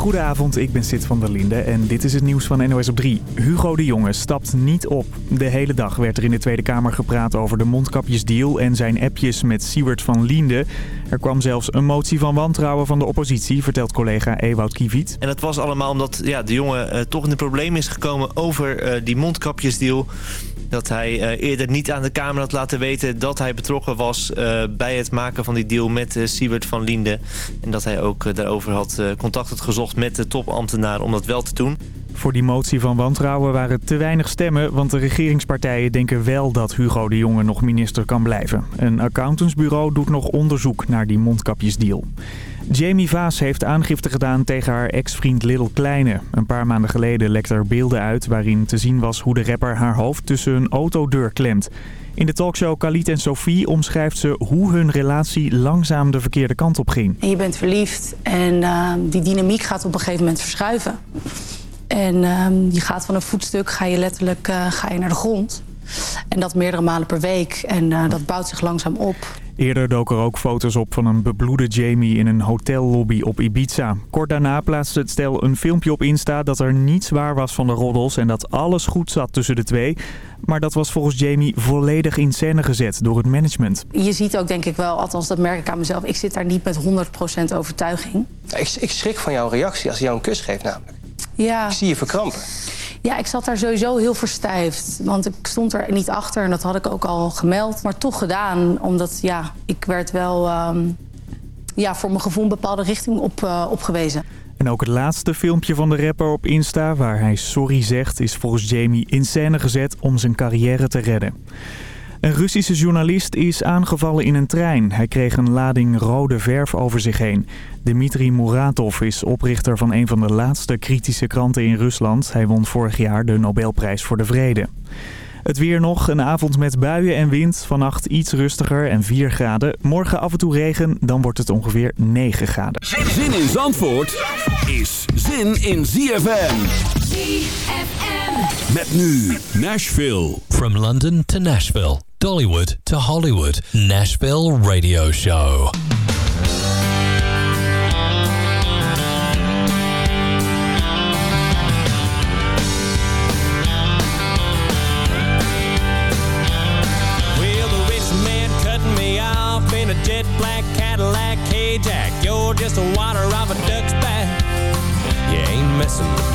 Goedenavond, ik ben Sid van der Linde en dit is het nieuws van NOS op 3. Hugo de Jonge stapt niet op. De hele dag werd er in de Tweede Kamer gepraat over de mondkapjesdeal en zijn appjes met Siewert van Linde. Er kwam zelfs een motie van wantrouwen van de oppositie, vertelt collega Ewout Kiviet. En dat was allemaal omdat ja, de jongen uh, toch in de probleem is gekomen over uh, die mondkapjesdeal dat hij uh, eerder niet aan de Kamer had laten weten dat hij betrokken was uh, bij het maken van die deal met uh, Siebert van Linde. En dat hij ook daarover had contact had gezocht met de topambtenaar om dat wel te doen. Voor die motie van wantrouwen waren te weinig stemmen, want de regeringspartijen denken wel dat Hugo de Jonge nog minister kan blijven. Een accountantsbureau doet nog onderzoek naar die mondkapjesdeal. Jamie Vaas heeft aangifte gedaan tegen haar ex-vriend Lil Kleine. Een paar maanden geleden lekte er beelden uit waarin te zien was hoe de rapper haar hoofd tussen een autodeur klemt. In de talkshow Khalid en Sophie omschrijft ze hoe hun relatie langzaam de verkeerde kant op ging. Je bent verliefd en uh, die dynamiek gaat op een gegeven moment verschuiven. En uh, je gaat van een voetstuk, ga je letterlijk uh, ga je naar de grond. En dat meerdere malen per week. En uh, dat bouwt zich langzaam op. Eerder doken er ook foto's op van een bebloede Jamie in een hotellobby op Ibiza. Kort daarna plaatste het stel een filmpje op Insta dat er niets waar was van de roddels en dat alles goed zat tussen de twee. Maar dat was volgens Jamie volledig in scène gezet door het management. Je ziet ook denk ik wel, althans dat merk ik aan mezelf, ik zit daar niet met 100% overtuiging. Ik, ik schrik van jouw reactie als hij jou een kus geeft namelijk. Ja. Ik zie je verkrampen. Ja, ik zat daar sowieso heel verstijfd. Want ik stond er niet achter en dat had ik ook al gemeld. Maar toch gedaan, omdat ja, ik werd wel um, ja, voor mijn gevoel een bepaalde richting op, uh, opgewezen. En ook het laatste filmpje van de rapper op Insta, waar hij sorry zegt... is volgens Jamie in scène gezet om zijn carrière te redden. Een Russische journalist is aangevallen in een trein. Hij kreeg een lading rode verf over zich heen. Dmitri Muratov is oprichter van een van de laatste kritische kranten in Rusland. Hij won vorig jaar de Nobelprijs voor de Vrede. Het weer nog, een avond met buien en wind. Vannacht iets rustiger en 4 graden. Morgen af en toe regen, dan wordt het ongeveer 9 graden. Zin in Zandvoort is zin in ZFM. ZFM. Met nu Nashville. From London to Nashville. Dollywood to Hollywood. Nashville Radio Show. Well, the rich man cutting me off in a jet black Cadillac K-Jack. You're just a water off a duck's back. You ain't messing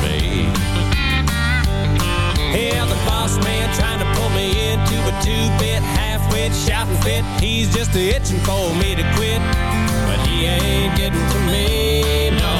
two-bit half-wit shouting fit. He's just itching for me to quit, but he ain't getting to me, no.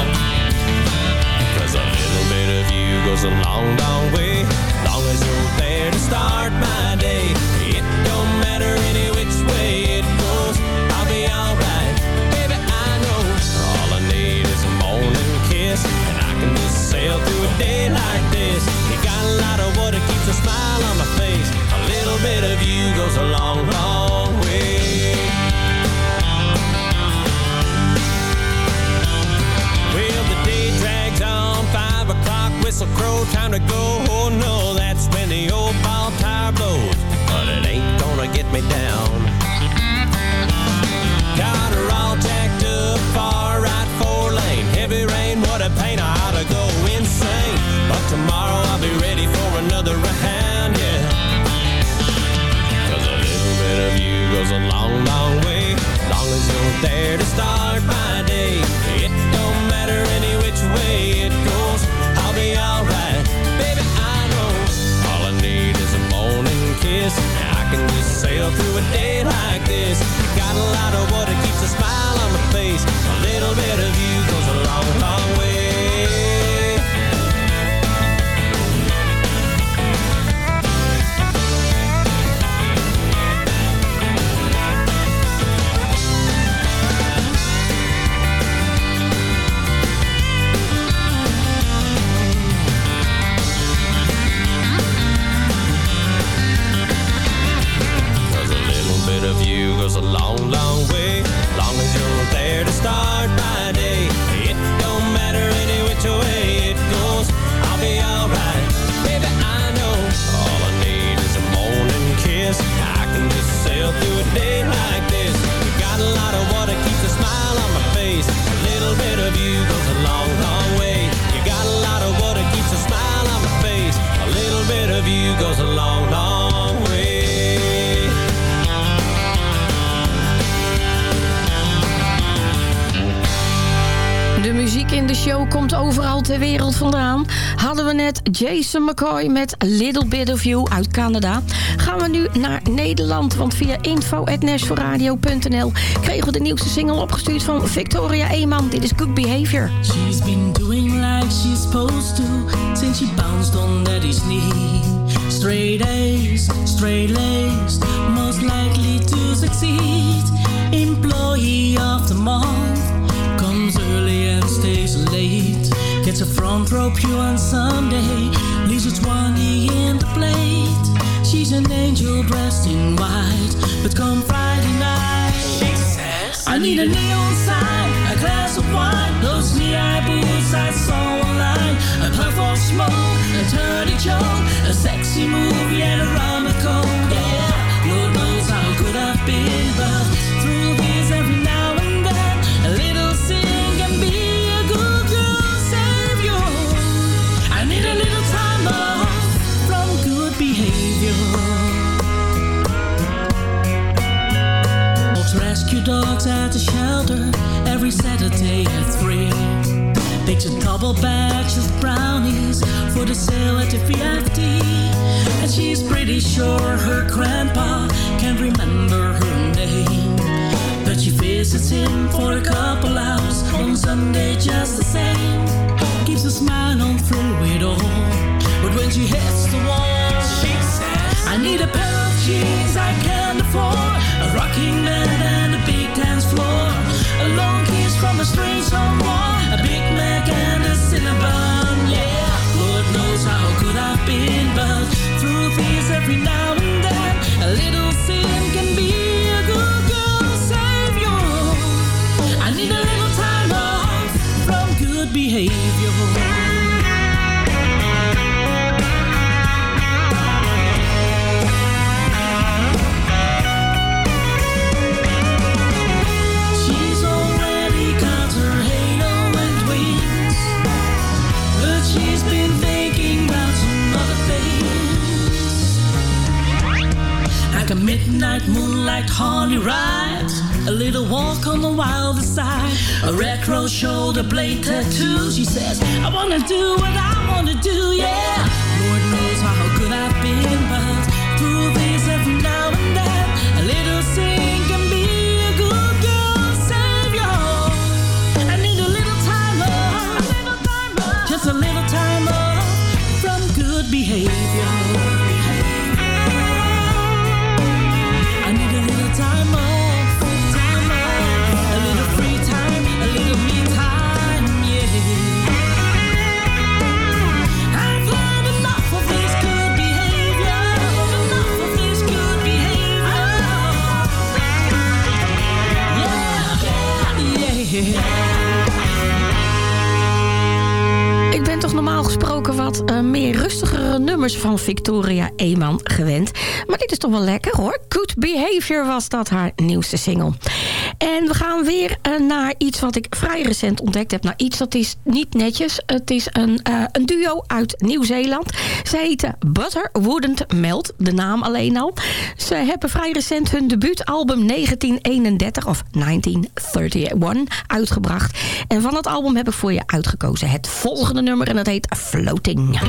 Cause a little bit of you goes a long, long way. Long as you're there to start my day. It don't matter any which way it goes. I'll be alright, baby. I know all I need is a morning kiss, and I can just sail through a day like this. You got a lot of what keeps a smile on my face. Little bit of you goes a long, long way. Well, the day drags on, five o'clock, whistle crow, time to go. Oh no, that's when the old ball tire blows. But it ain't gonna get me down. Got her all jacked up, far Jason McCoy met Little Bit of You uit Canada. Gaan we nu naar Nederland, want via info.nashforradio.nl kregen we de nieuwste single opgestuurd van Victoria Eeman. Dit is Good Behavior. She's been doing like she's supposed to since she bounced on daddy's knee. Straight A's, straight laced, most likely to succeed. Employee of the month comes early and stays late. A front row pew on Sunday, her 20 in the plate. She's an angel dressed in white, but come Friday night, she says, I need a neon sign, a glass of wine, those knee-high boots I saw online, a puff of smoke, a dirty joke, a sexy movie and a rum and. Yeah, Lord knows how good I've been, but through these dogs at the shelter every Saturday at 3. Bakes a double batch of brownies for the sale at the VFD. And she's pretty sure her grandpa can't remember her name. But she visits him for a couple hours on Sunday just the same. Keeps a smile on through it all. But when she hits the wall, she says, I need a pair jeans I can't afford. A rocking bed and a big dance floor. A long kiss from a strange someone. A Big Mac and a Cinnabon. Yeah, Lord knows how good I've been. But through these every now and then, a little sin can be a good girl savior. I need a little time off from good behavior. Midnight moonlight honey ride, a little walk on the wilder side, a retro shoulder blade tattoo. She says, "I wanna do what I wanna do, yeah." Lord knows how good I've been, but normaal gesproken wat eh, meer rustigere nummers van Victoria Eeman gewend. Maar dit is toch wel lekker hoor. Good Behavior was dat haar nieuwste single. En we gaan weer eh, naar iets wat ik vrij recent ontdekt heb. Nou, iets dat is niet netjes. Het is een, eh, een duo uit Nieuw-Zeeland. Ze heten Butter Wouldn't Melt, de naam alleen al. Ze hebben vrij recent hun debuutalbum 1931 of 1931 uitgebracht. En van het album heb ik voor je uitgekozen het volgende nummer en dat heet Floating.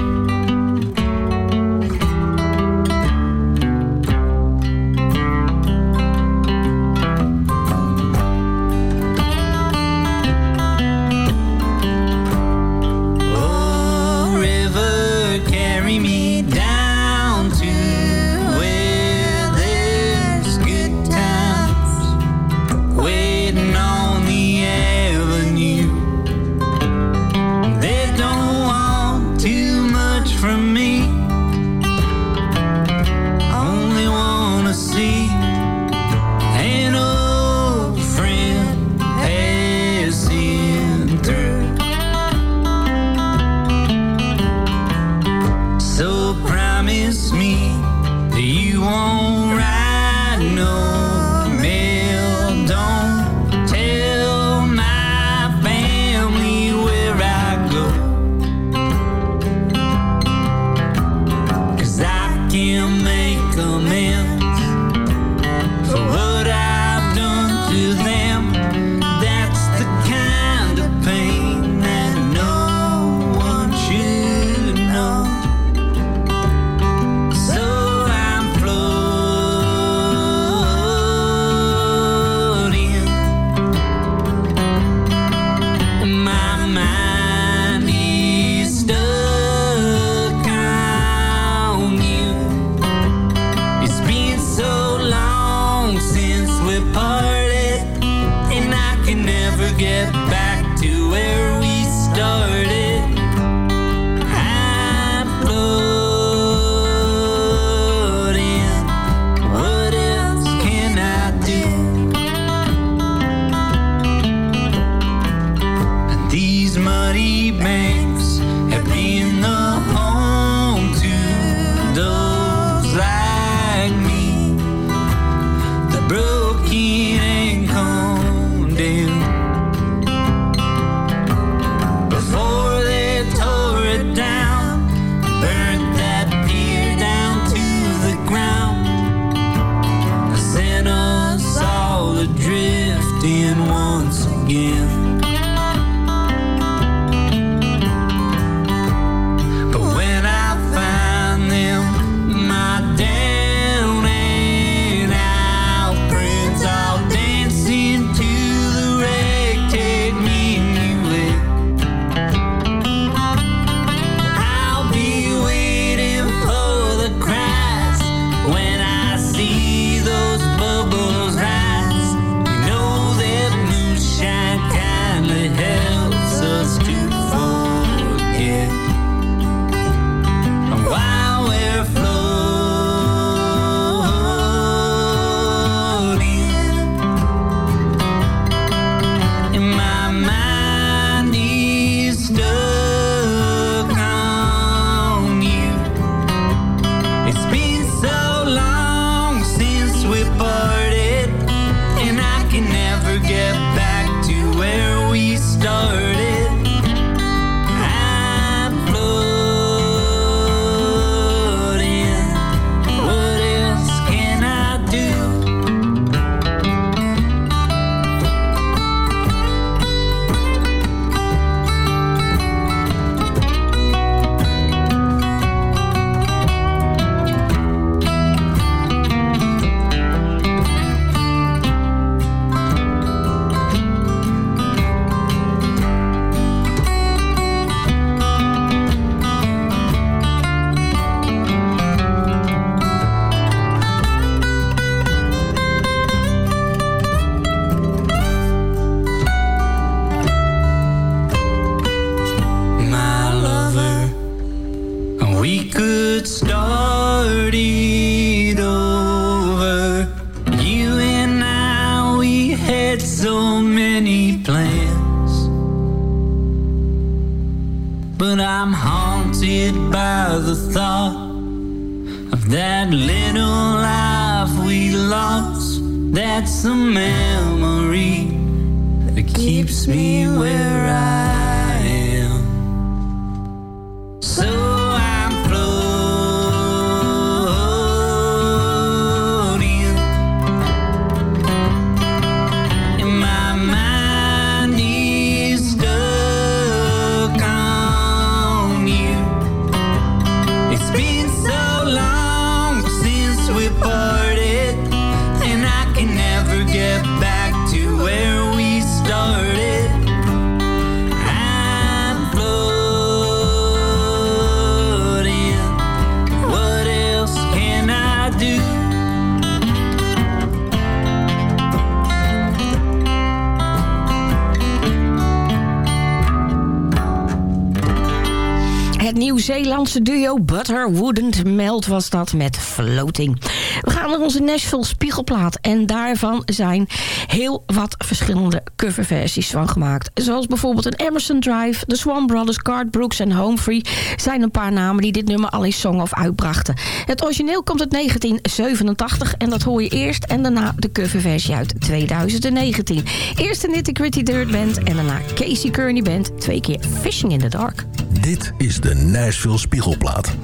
Butter Wouldn't Melt was dat met Floating. We gaan naar onze Nashville Spiegelplaat. En daarvan zijn heel wat verschillende coverversies van gemaakt. Zoals bijvoorbeeld een Emerson Drive, The Swan Brothers, Card Brooks en Homefree... zijn een paar namen die dit nummer al eens zongen of uitbrachten. Het origineel komt uit 1987 en dat hoor je eerst... en daarna de coverversie uit 2019. Eerst de Nitty Gritty Dirt Band en daarna Casey Kearney Band. Twee keer Fishing in the Dark. Dit is de Nashville Spiegelplaat.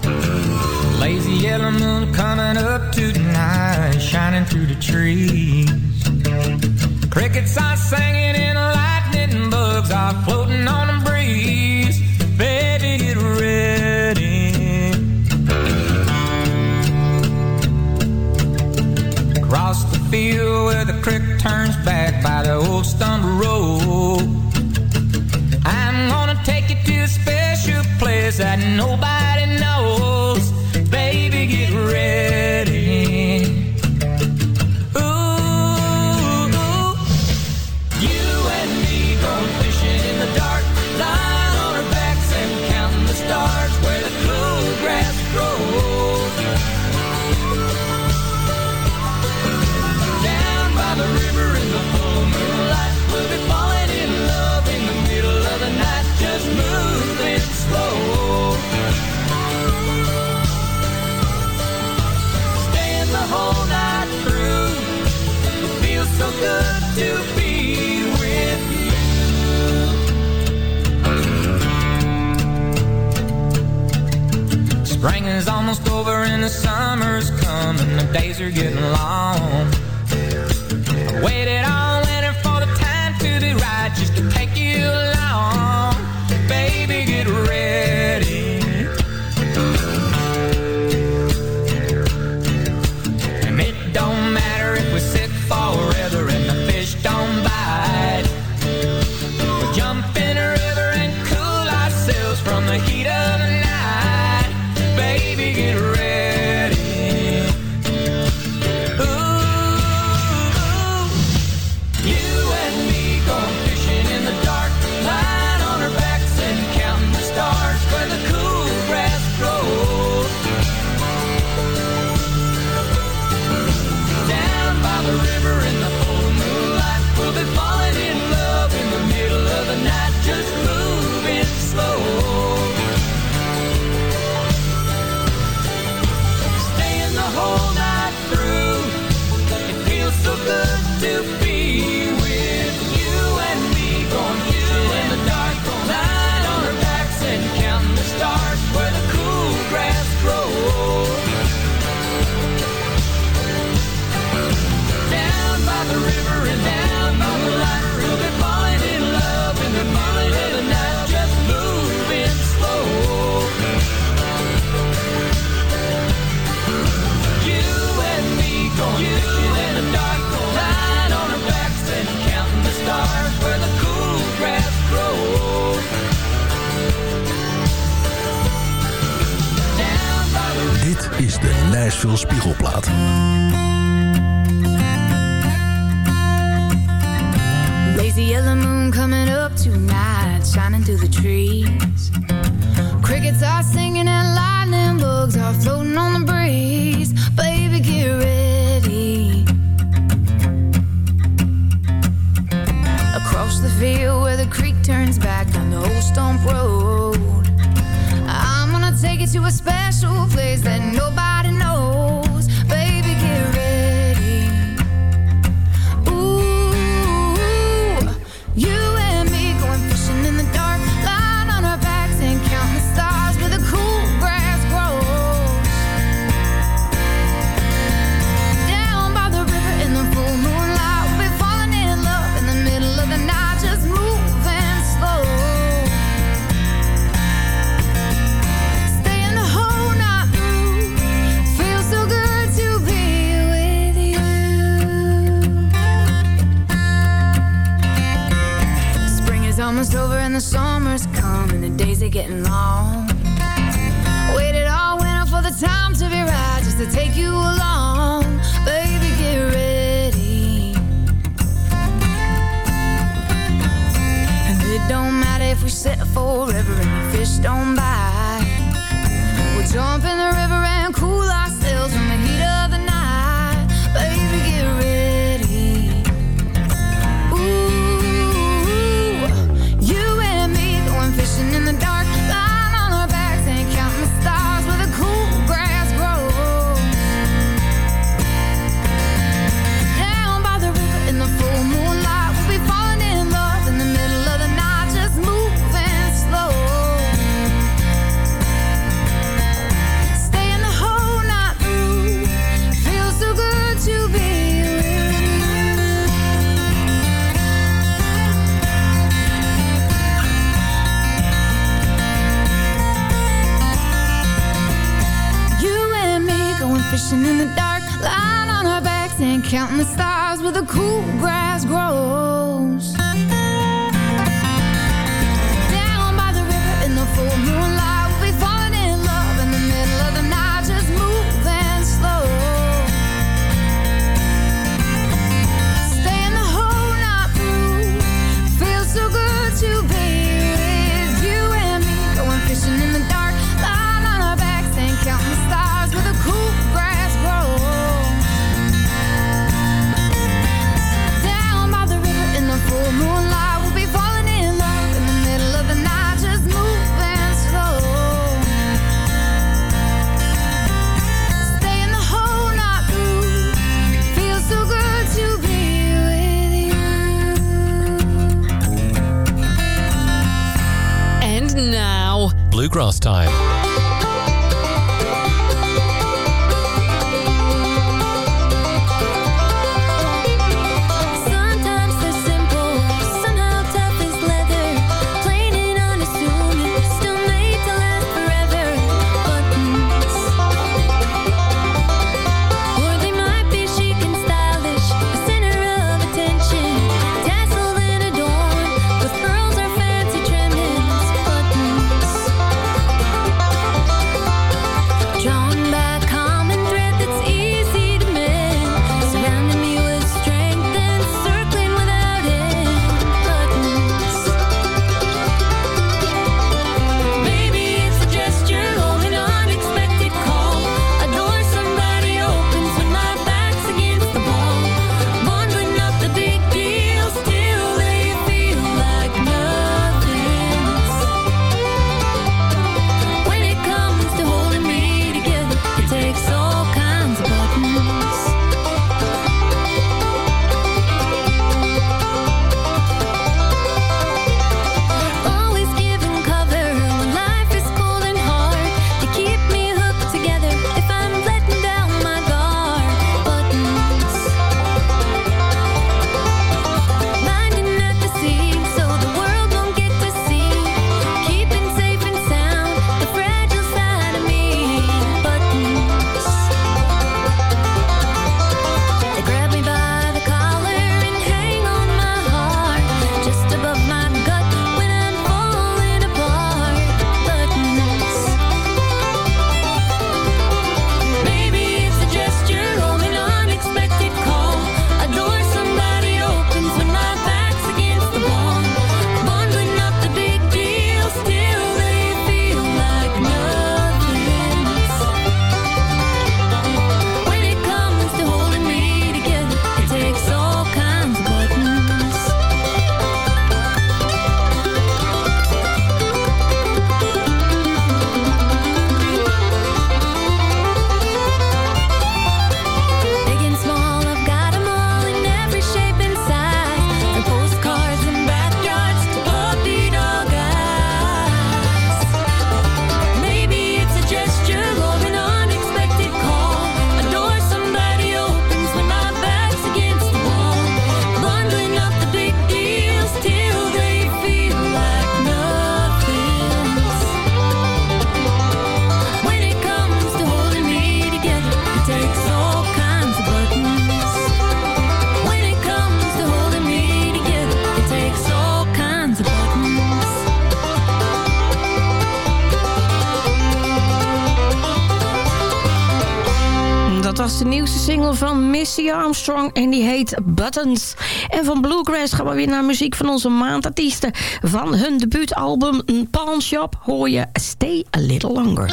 Lazy yellow moon coming up tonight, shining through the trees. Crickets are singing lightning bugs are floating on the breeze. Baby, get ready. Across the field where the creek turns back by the old stumble road. That nobody Spring's almost over and the summer's coming. The days are getting long. I waited Louis Armstrong en die heet Buttons. En van Bluegrass gaan we weer naar muziek van onze maandartiesten. Van hun debuutalbum Pawn Shop hoor je Stay A Little Longer.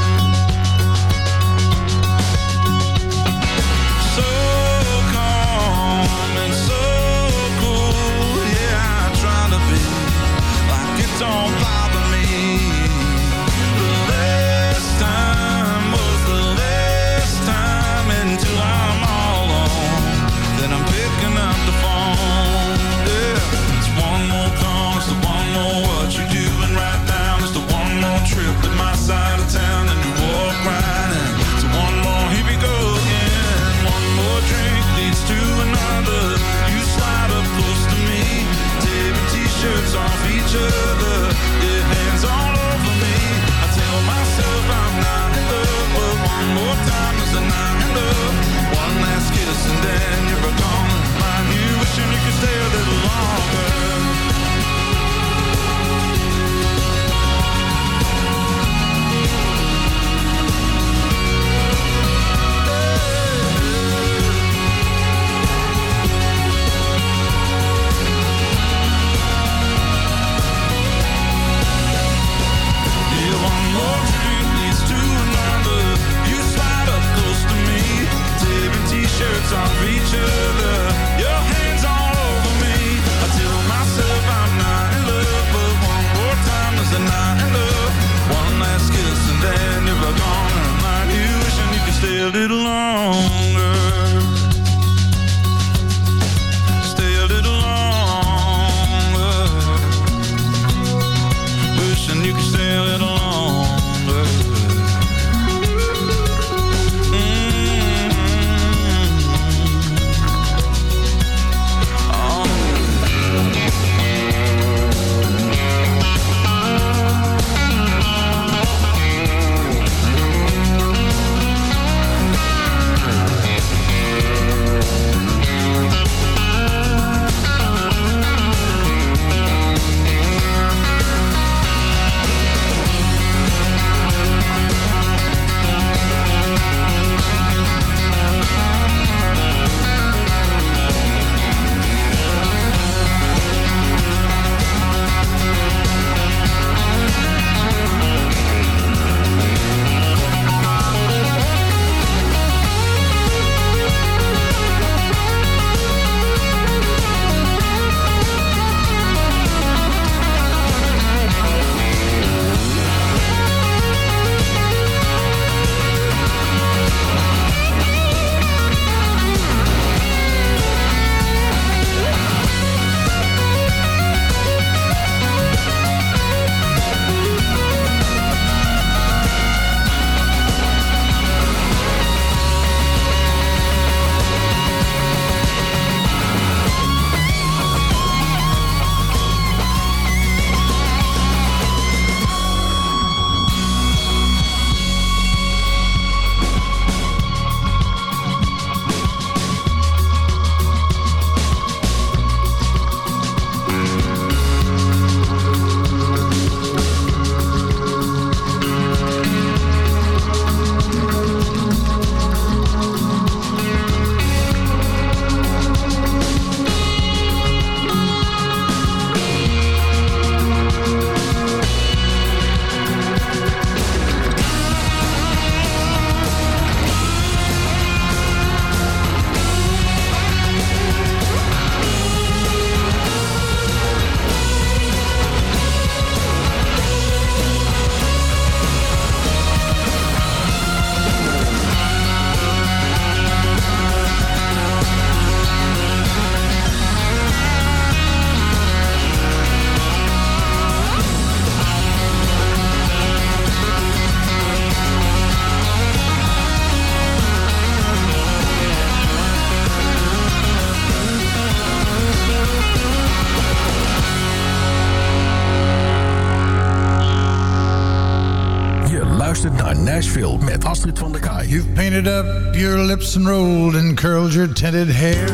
luistert naar Nashville met Astrid van der Kaai. You've painted up your lips and rolled and curled your tinted hair.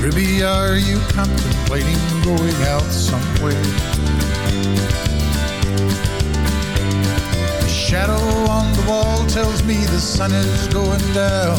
Ruby, are you contemplating going out somewhere? The shadow on the wall tells me the sun is going down.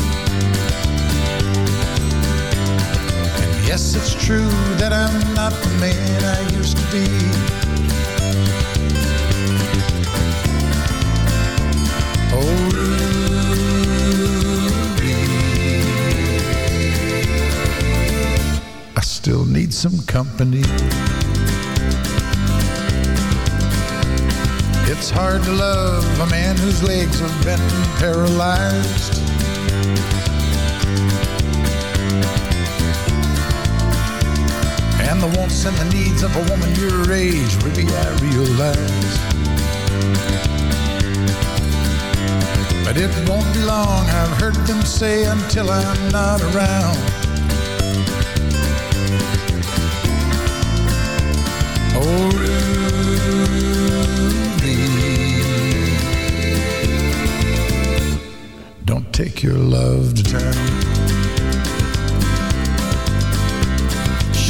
yes, it's true that I'm not the man I used to be. Oh, Ruby, I still need some company. It's hard to love a man whose legs have been paralyzed. And the needs of a woman your age, Ruby, I realize. But it won't be long, I've heard them say, until I'm not around. Oh, Ruby, don't take your love to town.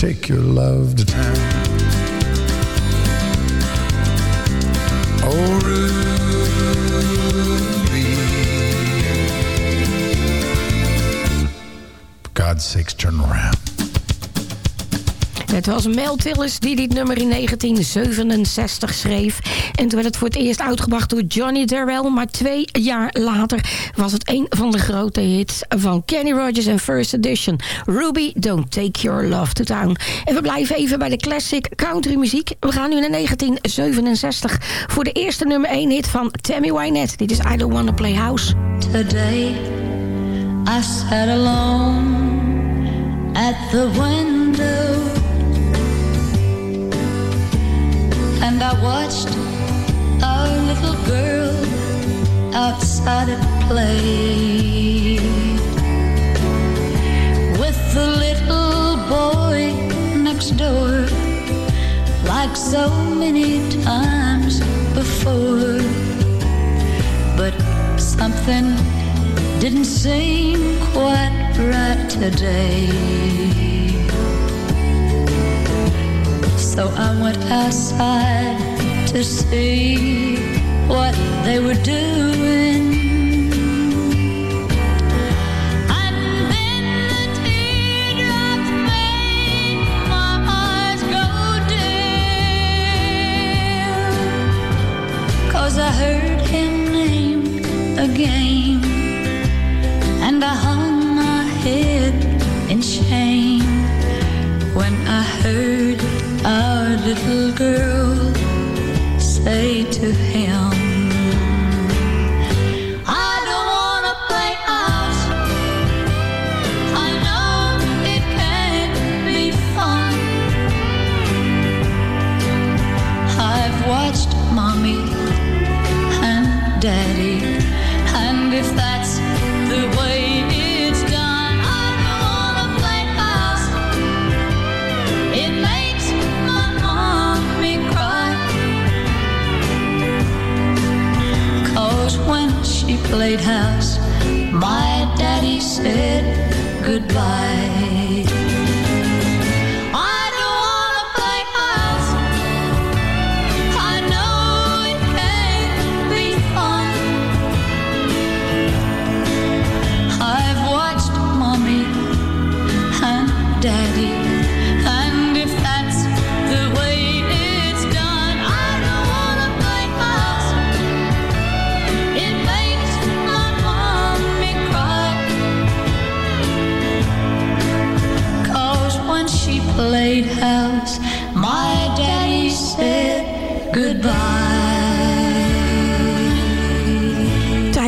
Take your love to town. Oh, Ruby, for God's sakes, turn around. Het was Mel Tillis die dit nummer in 1967 schreef. En toen werd het voor het eerst uitgebracht door Johnny Darrell. Maar twee jaar later was het een van de grote hits van Kenny Rogers en First Edition. Ruby, Don't Take Your Love to Town. En we blijven even bij de classic country muziek. We gaan nu naar 1967 voor de eerste nummer 1 hit van Tammy Wynette. Dit is I Don't Wanna Play House. Today I sat alone at the window and I watched our little girl outside at play. With the little boy next door like so many times before. But something didn't seem quite right today. So I went outside to see what they were doing. I heard him named again, and I hung my head in shame when I heard our little girl to him, she played house, my daddy said goodbye.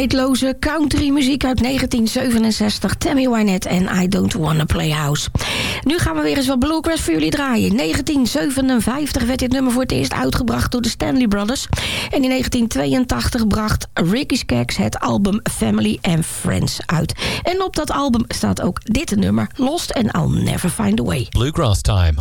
Tijdloze country muziek uit 1967. Tammy Wynette en I Don't Wanna Play House. Nu gaan we weer eens wat bluegrass voor jullie draaien. In 1957 werd dit nummer voor het eerst uitgebracht door de Stanley Brothers. En in 1982 bracht Ricky Skaggs het album Family and Friends uit. En op dat album staat ook dit nummer, Lost and I'll Never Find a Way. Bluegrass time.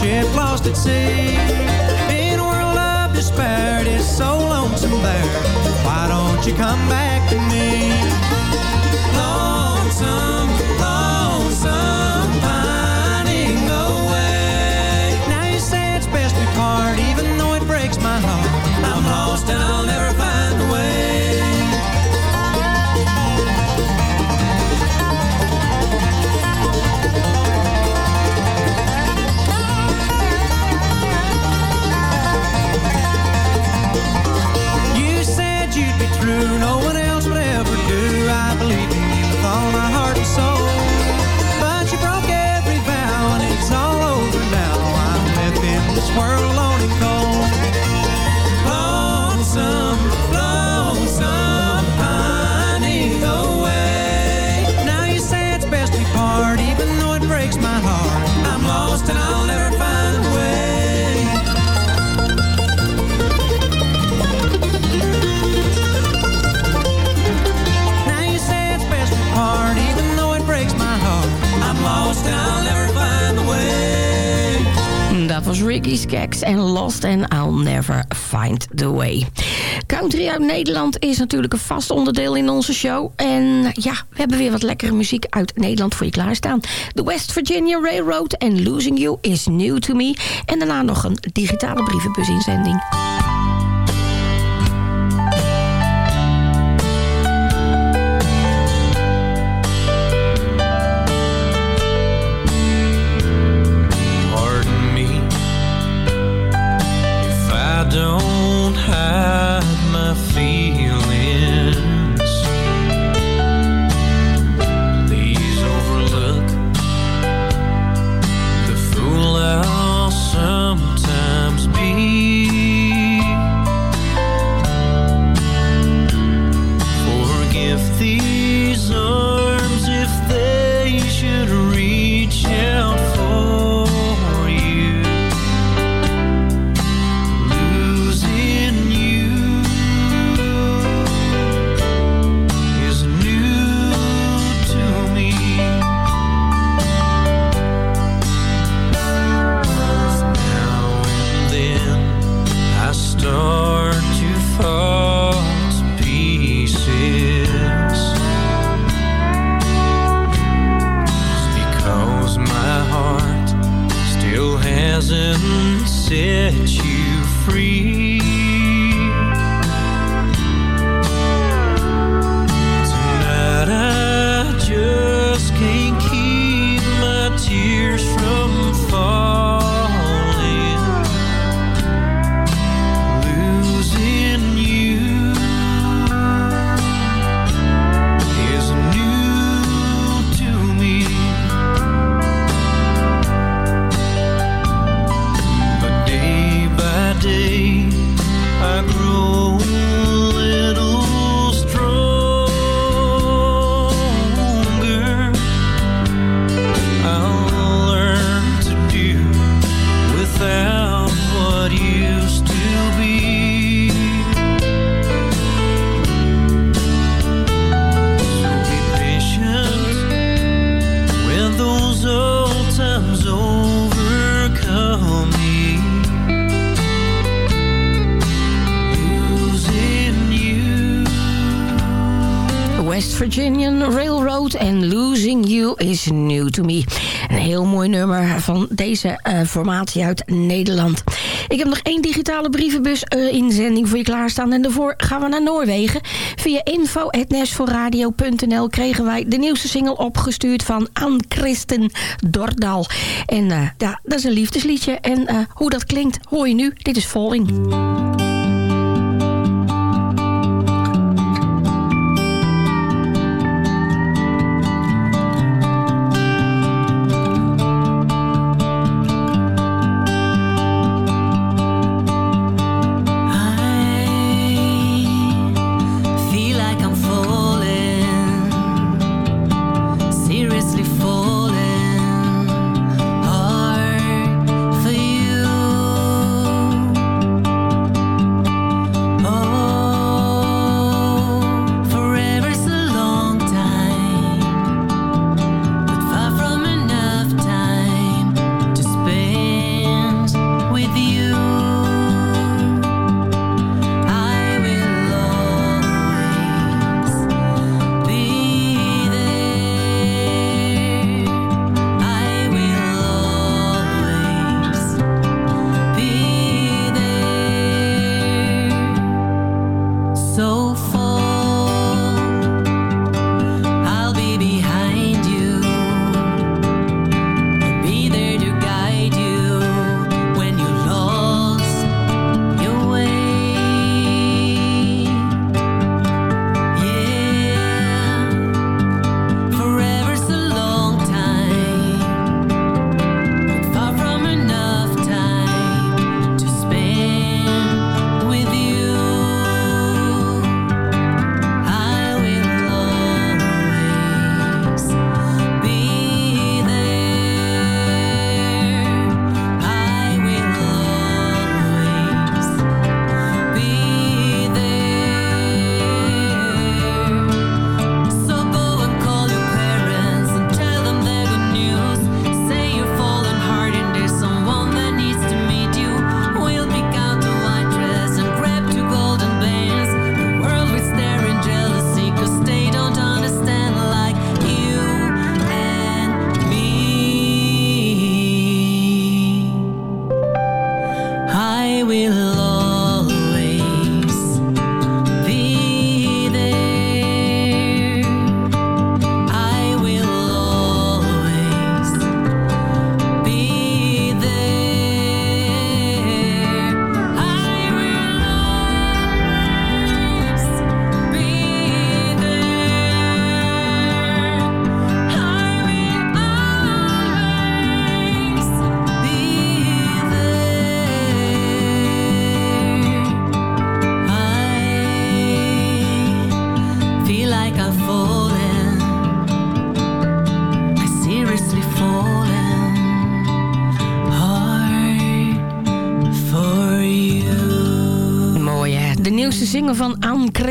Ship lost at sea. In a world of despair, it is so lonesome there. Why don't you come back to me? Skaggs en Lost and I'll Never Find the Way. Country uit Nederland is natuurlijk een vast onderdeel in onze show. En ja, we hebben weer wat lekkere muziek uit Nederland voor je klaarstaan. The West Virginia Railroad en Losing You is New to Me. En daarna nog een digitale brievenbusinzending. Deze eh, formatie uit Nederland. Ik heb nog één digitale brievenbus eh, inzending voor je klaarstaan. En daarvoor gaan we naar Noorwegen. Via info.nesforradio.nl kregen wij de nieuwste single opgestuurd van Ann-Christen Dordal. En eh, ja, dat is een liefdesliedje. En hoe dat klinkt hoor je nu. Dit is Falling.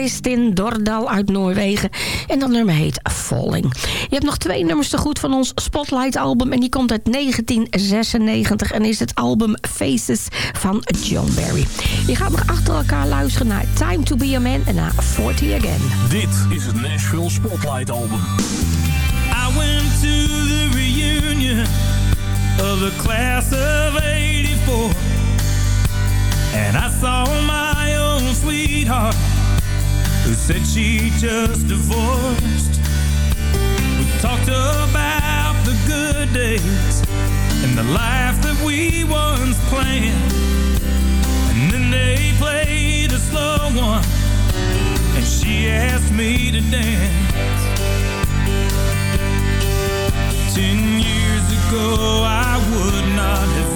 Ann-Christin Dordal uit Noorwegen. En dat nummer heet Falling. Je hebt nog twee nummers te goed van ons Spotlight album. En die komt uit 1996 en is het album Faces van John Barry. Je gaat nog achter elkaar luisteren naar Time to Be a Man en naar 40 Again. Dit is het Nashville Spotlight Album. I went to the reunion of the class of 84 And I saw my own sweetheart Who said she just divorced. We talked about the good days And the life that we once planned. And then they played a slow one And she asked me to dance. Ten years ago I would not have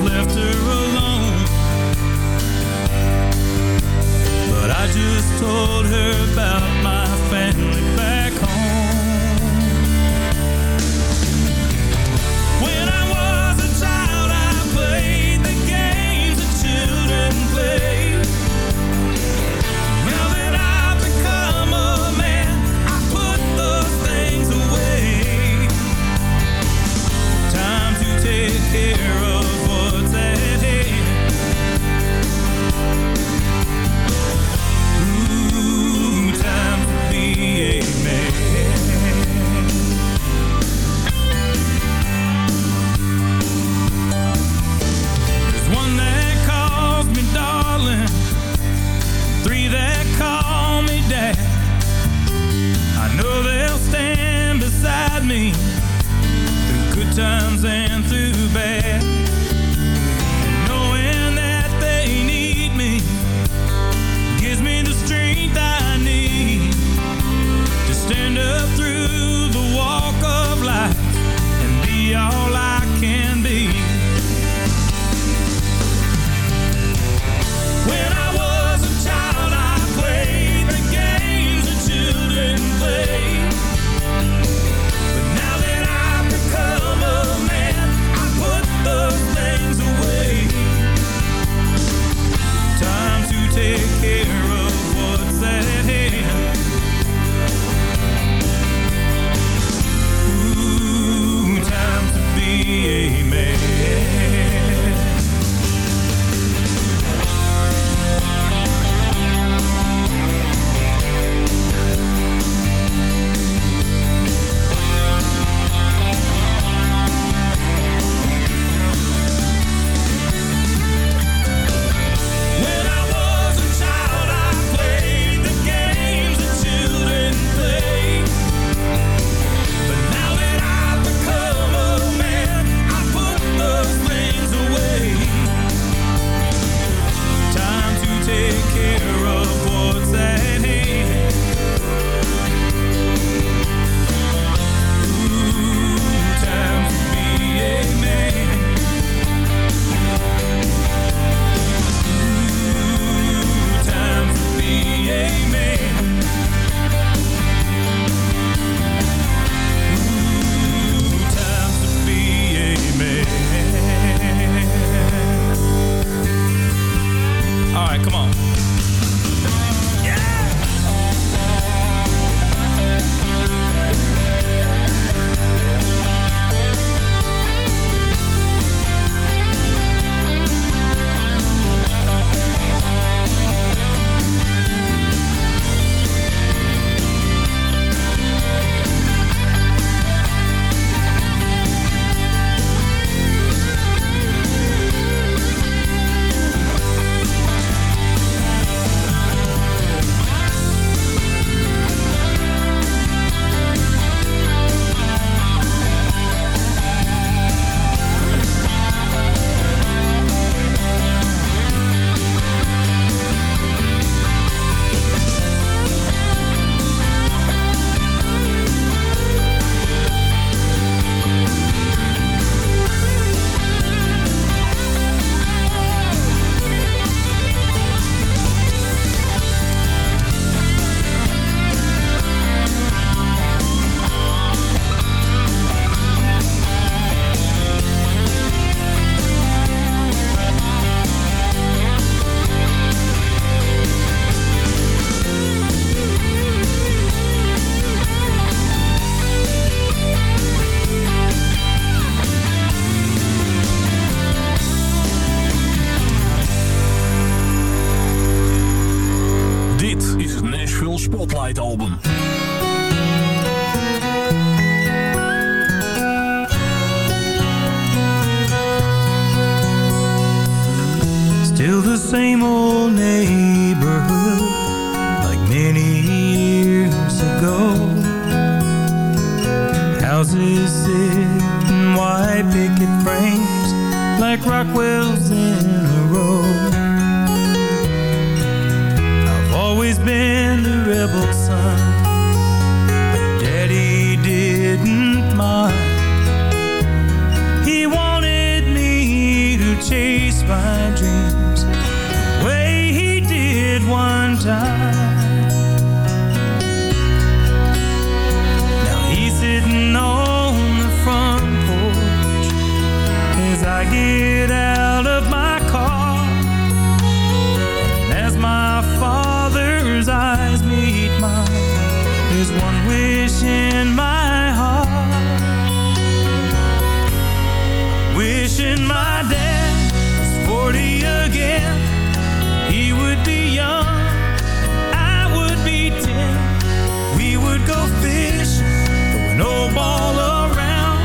would go fishing, an old ball around,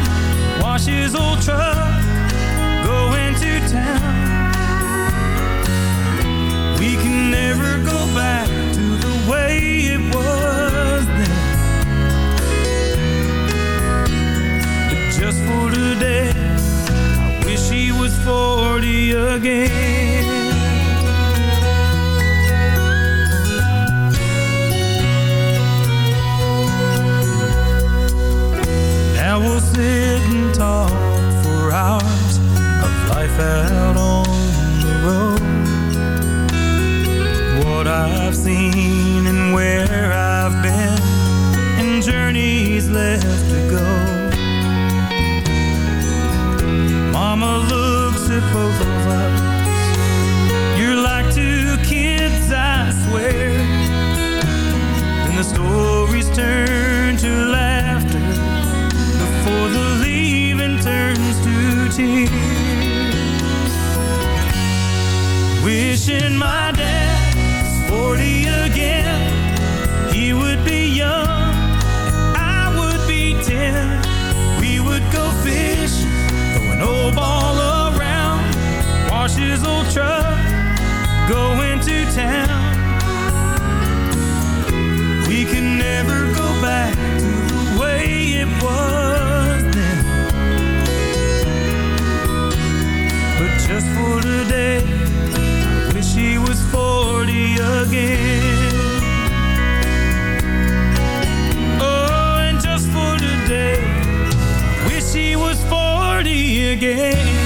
wash his old truck, go into town. We can never go back to the way it was then. But just for today, I wish he was 40 again. Seen and where I've been, and journeys left to go. Mama looks at both of us. You're like two kids, I swear. Then the stories turn to laughter before the leaving turns to tears. Wishing my was then. But just for today, I wish he was 40 again. Oh, and just for today, I wish he was 40 again.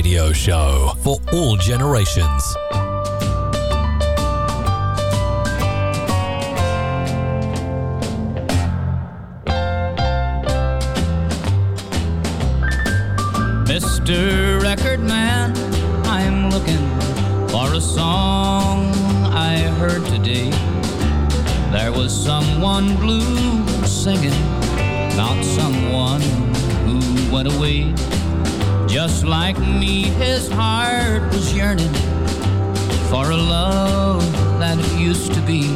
Radio Show for all generations. Like me, his heart was yearning for a love that it used to be.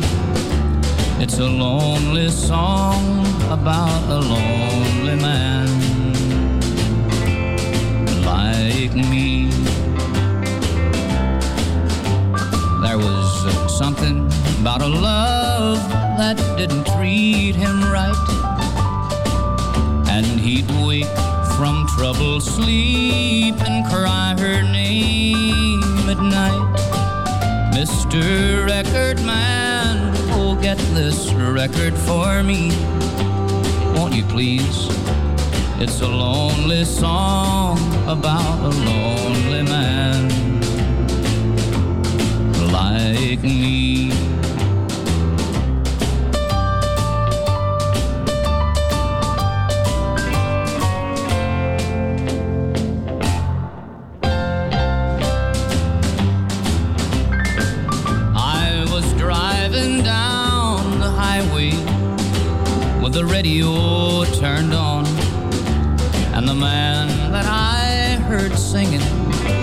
It's a lonely song about a lonely man like me. There was something about a love that didn't treat him right. And he'd wake from troubled sleep and cry her name at night. Mr. Record Man, oh, get this record for me. Won't you please? It's a lonely song about a lonely man like me. Singing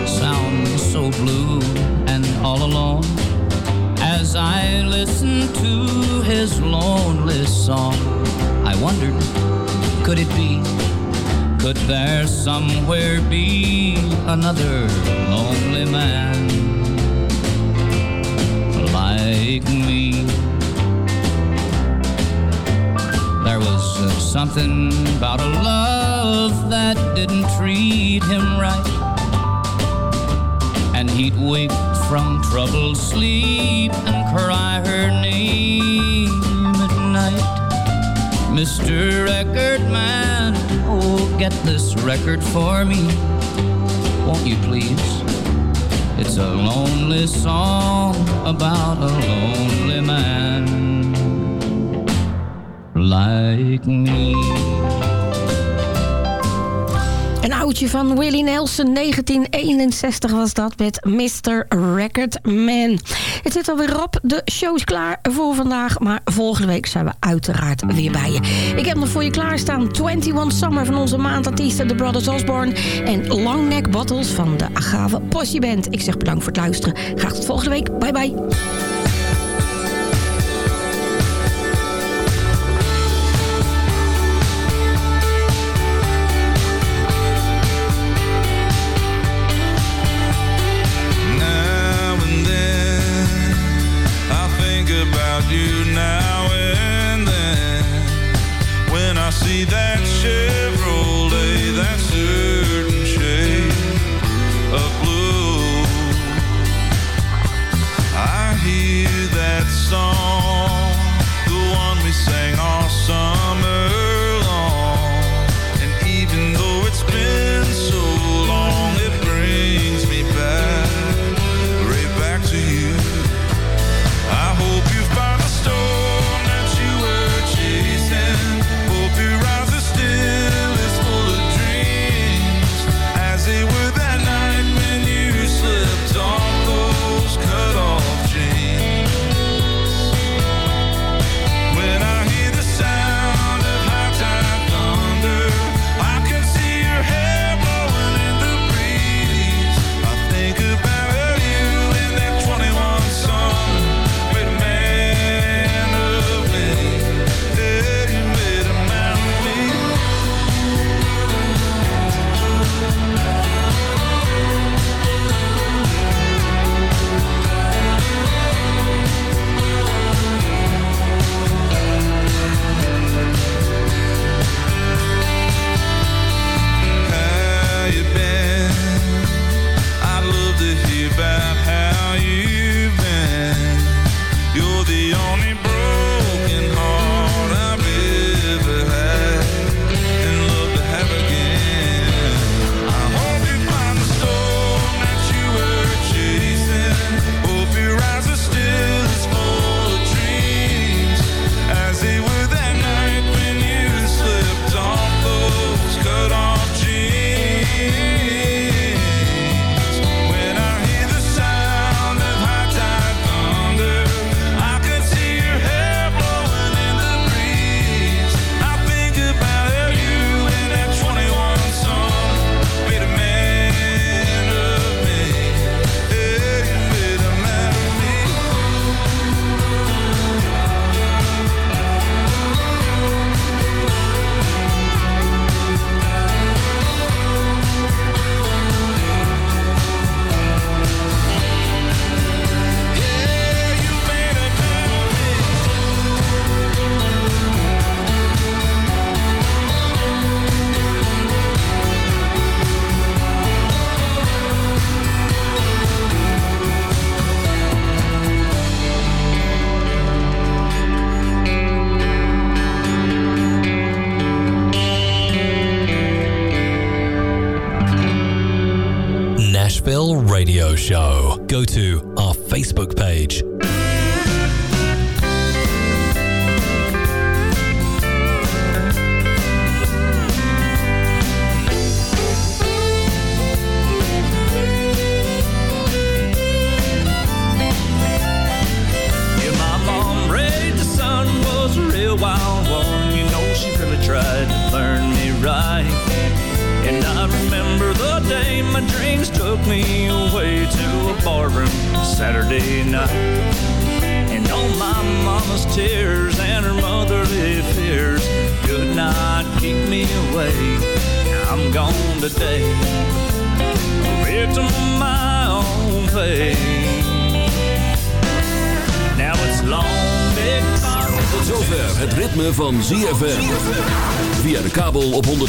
sounds so blue and all alone. As I listened to his lonely song, I wondered, could it be? Could there somewhere be another lonely man like me? Was something about a love that didn't treat him right. And he'd wake from troubled sleep and cry her name at night. Mr. Record Man, oh, get this record for me. Won't you please? It's a lonely song about a lonely man like me. Een oudje van Willie Nelson, 1961 was dat met Mr. Record Man. Het zit alweer op, de show is klaar voor vandaag... maar volgende week zijn we uiteraard weer bij je. Ik heb nog voor je klaarstaan 21 Summer van onze maandartiesten The Brothers Osborne... en Long Neck Bottles van de Agave Posse Band. Ik zeg bedankt voor het luisteren. Graag tot volgende week. Bye bye. show, go to